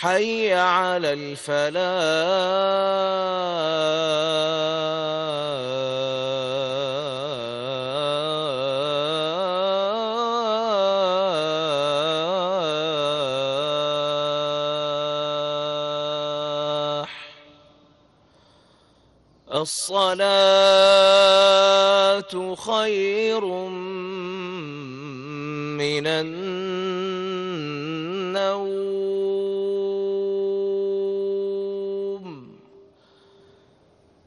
حي على الفلاح. الصلاة خير من النوم.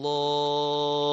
الله.